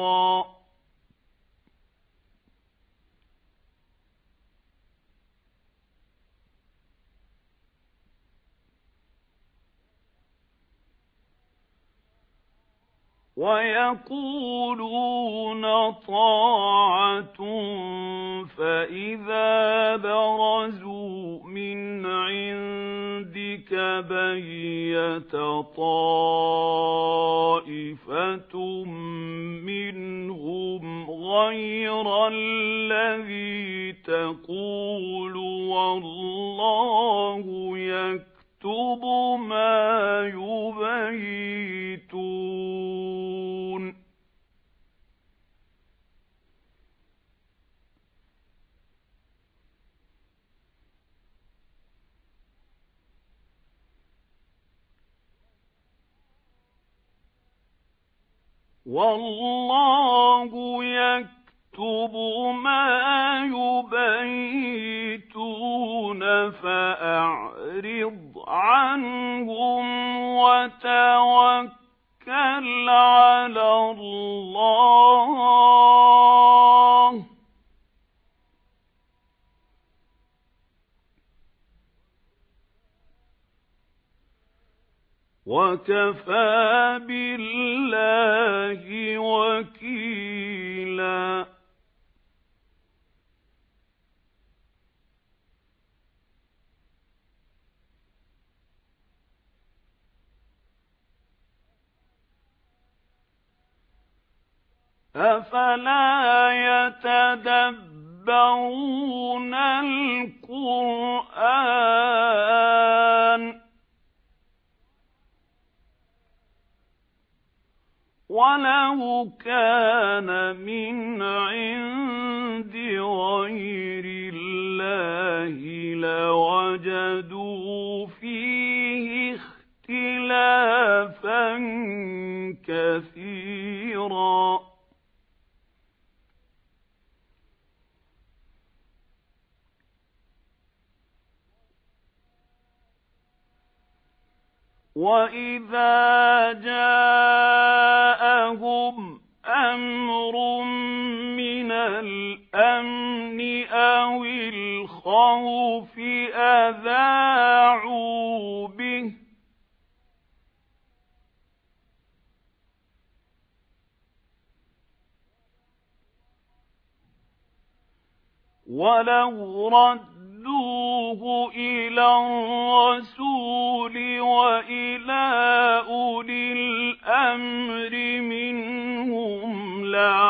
كثيرا وَيَقُولُونَ طَاعَةٌ فَإِذَا بَرَزُوا مِنْ عِندِكَ بَيَّتَ طَائِفَةٌ مِنْهُمْ غَيْرَ الَّذِي تَقُولُ وَاللَّهُ يَكْتُبُ مَا يُبَيِّتُونَ وَاللَّهُ يَكْتُبُ مَا وَكَفَى بِاللَّهِ وَكِيلًا. أَفَلَا يَتَدَبَّرُونَ الْقُرْآنَ؟ وَلَوْ كَانَ مِنْ عِندِ غَيْرِ اللَّهِ لَوَجَدُوا فِيهِ اخْتِلَافًا كَثِيرًا وَإِذَا جَاءَهُمْ أَمْرٌ مِنَ الْأَمْنِ أَوِ الْخَوْفِ أَذَاعُوا بِهِ وَلَوْ رَدُّوهُ إِلَى الرَّسُولِ وَإِلَى أُولِي الْأَمْرِ مِنْهُمْ لَعَلِمَهُ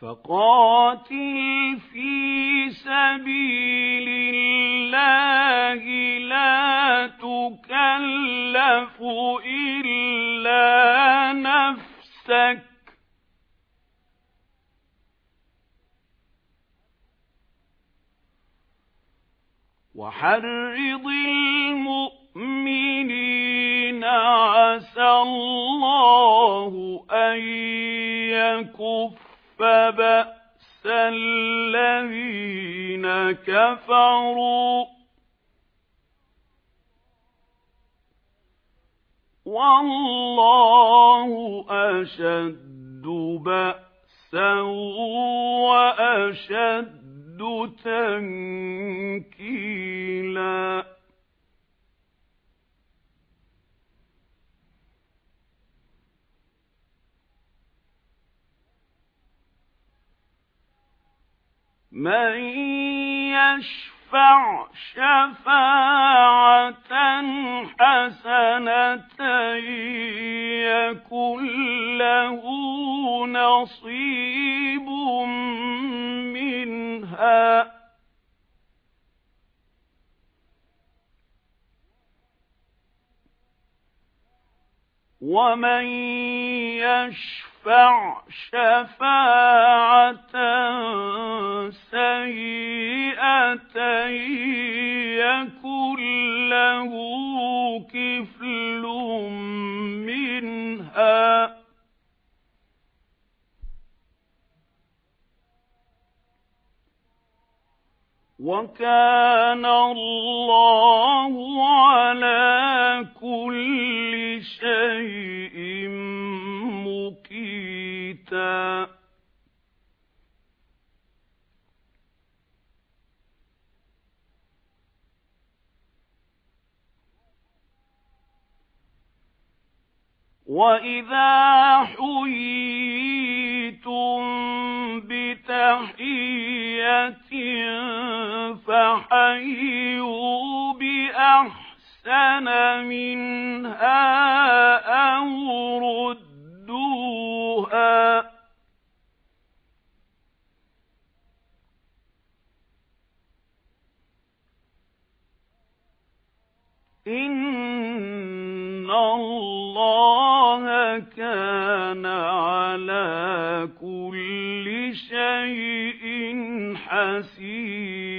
فَقَاتِلْ فِي سَبِيلِ اللَّهِ لَا تُكَلَّفُ إِلَّا نَفْسَكَ. وَحَرِّضِ الْمُؤْمِنِينَ عَسَى اللَّهُ أَن يَكُفَّ بَأْسَ الَّذِينَ كَفَرُوا وَاللَّهُ أَشَدُّ بَأْسًا وَأَشَدُّ تَنكِيلًا مَن يَشْفَعْ شَفَاعَةً حَسَنَةً يَكُن لَّهُ نَصِيبٌ مِنْهَا. وَمَن يَشْفَعْ شَفَاعَةً سَيِّئَةً يَكُن لَّهُ كِفْلٌ مِنْهَا. وَكَانَ اللَّهُ عَلَى وَإِذَا حُيِّيتُم بِتَحِيَّةٍ فَحَيُّوا بِأَحْسَنَ مِنْهَا أَوْ رُدُّوهَا إِنَّ اللَّهَ اللَّهَ كَانَ عَلَى كُلِّ شَيْءٍ حَسِيبًا.